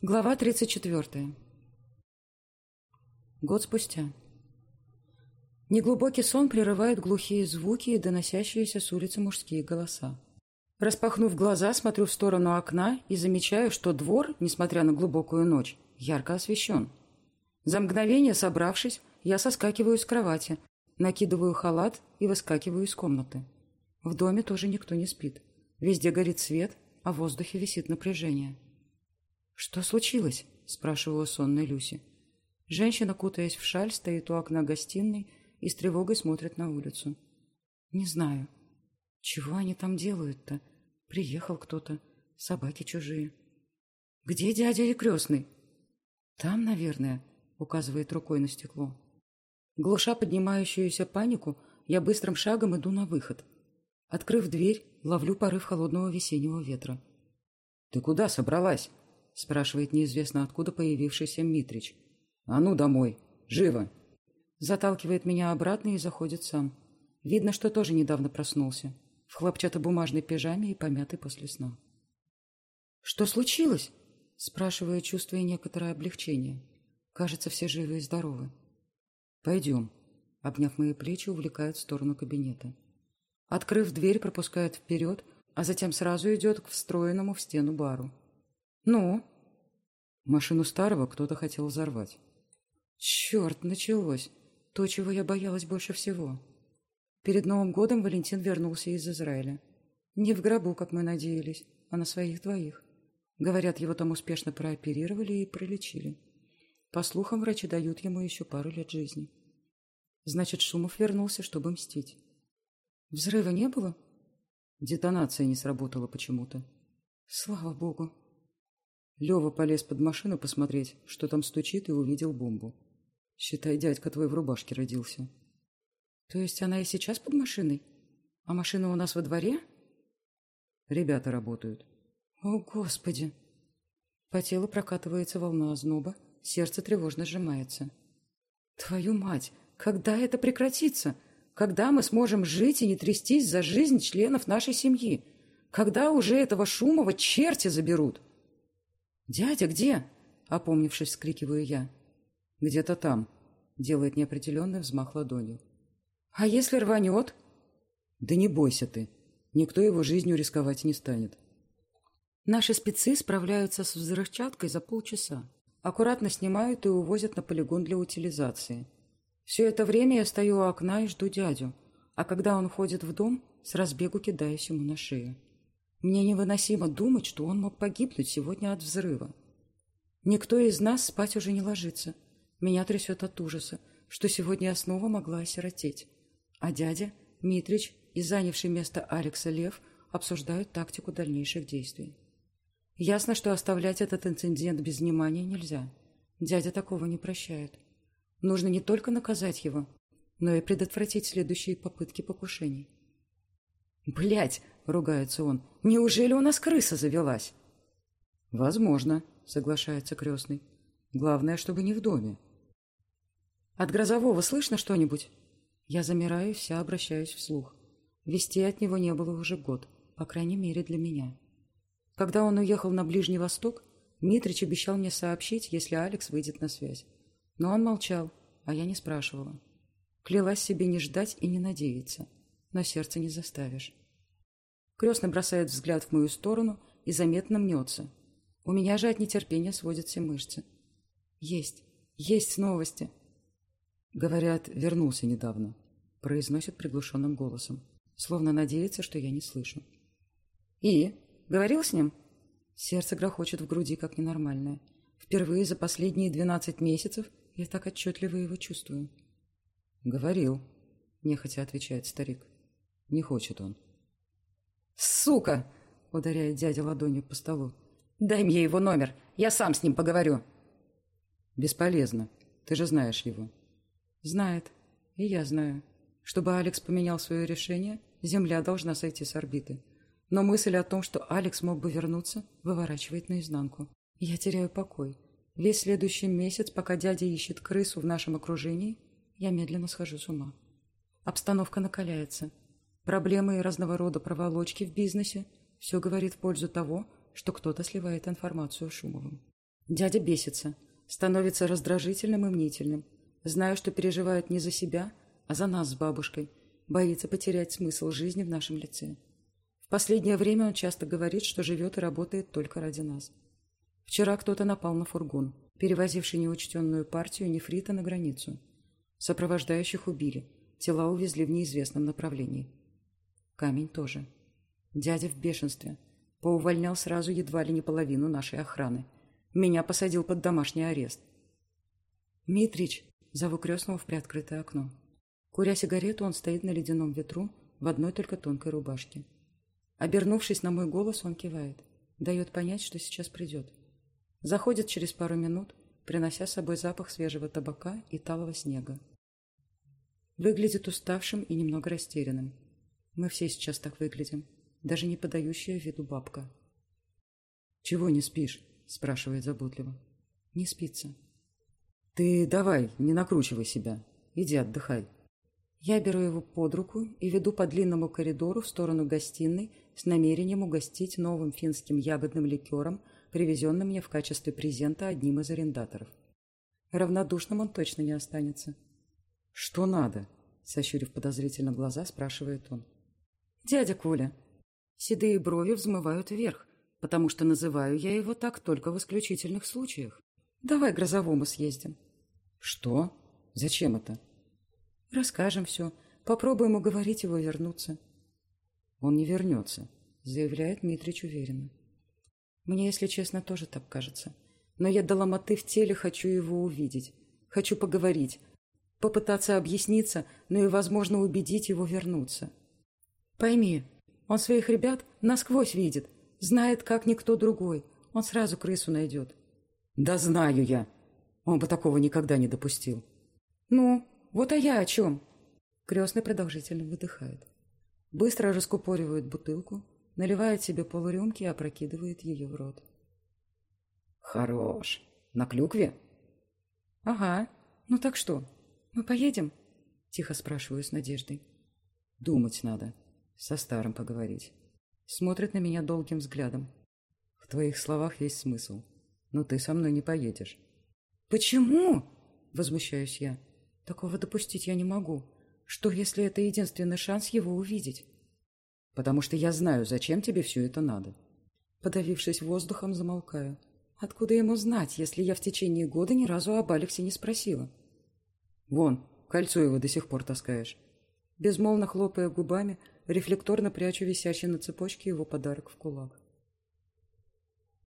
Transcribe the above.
Глава 34. Год спустя. Неглубокий сон прерывает глухие звуки и доносящиеся с улицы мужские голоса. Распахнув глаза, смотрю в сторону окна и замечаю, что двор, несмотря на глубокую ночь, ярко освещен. За мгновение собравшись, я соскакиваю с кровати, накидываю халат и выскакиваю из комнаты. В доме тоже никто не спит. Везде горит свет, а в воздухе висит напряжение. «Что случилось?» – спрашивала сонная Люси. Женщина, кутаясь в шаль, стоит у окна гостиной и с тревогой смотрит на улицу. «Не знаю. Чего они там делают-то? Приехал кто-то. Собаки чужие. Где дядя и крестный?» «Там, наверное», — указывает рукой на стекло. Глуша поднимающуюся панику, я быстрым шагом иду на выход. Открыв дверь, ловлю порыв холодного весеннего ветра. «Ты куда собралась?» Спрашивает неизвестно откуда появившийся Митрич. «А ну домой! Живо!» Заталкивает меня обратно и заходит сам. Видно, что тоже недавно проснулся. В хлопчатобумажной пижаме и помятый после сна. «Что случилось?» спрашивая, чувствуя некоторое облегчение. Кажется, все живы и здоровы. «Пойдем», — обняв мои плечи, увлекает в сторону кабинета. Открыв дверь, пропускает вперед, а затем сразу идет к встроенному в стену бару. «Ну?» Машину старого кто-то хотел взорвать. «Черт, началось! То, чего я боялась больше всего. Перед Новым годом Валентин вернулся из Израиля. Не в гробу, как мы надеялись, а на своих двоих. Говорят, его там успешно прооперировали и пролечили. По слухам, врачи дают ему еще пару лет жизни. Значит, Шумов вернулся, чтобы мстить. Взрыва не было? Детонация не сработала почему-то. Слава богу. Лева полез под машину посмотреть, что там стучит, и увидел бомбу. Считай, дядька твой в рубашке родился. То есть она и сейчас под машиной? А машина у нас во дворе? Ребята работают. О, Господи! По телу прокатывается волна озноба, сердце тревожно сжимается. Твою мать! Когда это прекратится? Когда мы сможем жить и не трястись за жизнь членов нашей семьи? Когда уже этого Шумова черти заберут? «Дядя, где?» — опомнившись, вскрикиваю я. «Где-то там», — делает неопределенный взмах ладонью. «А если рванет?» «Да не бойся ты. Никто его жизнью рисковать не станет». Наши спецы справляются с взрывчаткой за полчаса. Аккуратно снимают и увозят на полигон для утилизации. Все это время я стою у окна и жду дядю, а когда он входит в дом, с разбегу кидаюсь ему на шею. Мне невыносимо думать, что он мог погибнуть сегодня от взрыва. Никто из нас спать уже не ложится. Меня трясет от ужаса, что сегодня я снова могла осиротеть. А дядя, Митрич и занявший место Алекса Лев обсуждают тактику дальнейших действий. Ясно, что оставлять этот инцидент без внимания нельзя. Дядя такого не прощает. Нужно не только наказать его, но и предотвратить следующие попытки покушений. Блять, ругается он. «Неужели у нас крыса завелась?» «Возможно», — соглашается крестный. «Главное, чтобы не в доме». «От грозового слышно что-нибудь?» Я замираю, вся обращаюсь вслух. Вести от него не было уже год, по крайней мере для меня. Когда он уехал на Ближний Восток, Митрич обещал мне сообщить, если Алекс выйдет на связь. Но он молчал, а я не спрашивала. Клялась себе не ждать и не надеяться, но сердце не заставишь. Крестный бросает взгляд в мою сторону и заметно мнется. У меня же от нетерпения сводят все мышцы. Есть, есть новости. Говорят, вернулся недавно, произносит приглушенным голосом, словно надеется, что я не слышу. И? Говорил с ним? Сердце грохочет в груди, как ненормальное. Впервые за последние двенадцать месяцев я так отчетливо его чувствую. Говорил, нехотя отвечает старик. Не хочет он. «Сука!» — ударяет дядя ладонью по столу. «Дай мне его номер, я сам с ним поговорю». «Бесполезно, ты же знаешь его». «Знает, и я знаю. Чтобы Алекс поменял свое решение, Земля должна сойти с орбиты. Но мысль о том, что Алекс мог бы вернуться, выворачивает наизнанку. Я теряю покой. Весь следующий месяц, пока дядя ищет крысу в нашем окружении, я медленно схожу с ума. Обстановка накаляется. Проблемы и разного рода проволочки в бизнесе – все говорит в пользу того, что кто-то сливает информацию Шумовым. Дядя бесится, становится раздражительным и мнительным. Знаю, что переживает не за себя, а за нас с бабушкой. Боится потерять смысл жизни в нашем лице. В последнее время он часто говорит, что живет и работает только ради нас. Вчера кто-то напал на фургон, перевозивший неучтенную партию нефрита на границу. Сопровождающих убили, тела увезли в неизвестном направлении. Камень тоже. Дядя в бешенстве. Поувольнял сразу едва ли не половину нашей охраны. Меня посадил под домашний арест. «Митрич!» — зову крестного в приоткрытое окно. Куря сигарету, он стоит на ледяном ветру в одной только тонкой рубашке. Обернувшись на мой голос, он кивает. Дает понять, что сейчас придет. Заходит через пару минут, принося с собой запах свежего табака и талого снега. Выглядит уставшим и немного растерянным. Мы все сейчас так выглядим, даже не подающая виду бабка. «Чего не спишь?» – спрашивает заботливо. «Не спится». «Ты давай, не накручивай себя. Иди отдыхай». Я беру его под руку и веду по длинному коридору в сторону гостиной с намерением угостить новым финским ягодным ликером, привезенным мне в качестве презента одним из арендаторов. Равнодушным он точно не останется. «Что надо?» — сощурив подозрительно глаза, спрашивает он. «Дядя Коля». Седые брови взмывают вверх, потому что называю я его так только в исключительных случаях. «Давай к грозовому съездим». «Что? Зачем это?» Расскажем все. Попробуем уговорить его вернуться. Он не вернется, заявляет Митрич уверенно. Мне, если честно, тоже так кажется. Но я до ломоты в теле хочу его увидеть. Хочу поговорить. Попытаться объясниться, но и, возможно, убедить его вернуться. Пойми, он своих ребят насквозь видит. Знает, как никто другой. Он сразу крысу найдет. Да знаю я. Он бы такого никогда не допустил. Ну, вот а я о чем? Крестный продолжительно выдыхает. Быстро раскупоривает бутылку, наливает себе полрюмки и опрокидывает ее в рот. Хорош. На клюкве? Ага. Ну так что, мы поедем? Тихо спрашиваю с надеждой. Думать надо. Со старым поговорить. Смотрит на меня долгим взглядом. В твоих словах есть смысл. Но ты со мной не поедешь. Почему? Возмущаюсь я. Такого допустить я не могу. Что, если это единственный шанс его увидеть? Потому что я знаю, зачем тебе все это надо. Подавившись воздухом, замолкаю. Откуда ему знать, если я в течение года ни разу об Алексе не спросила? Вон, кольцо его до сих пор таскаешь. Безмолвно хлопая губами, рефлекторно прячу висящий на цепочке его подарок в кулак.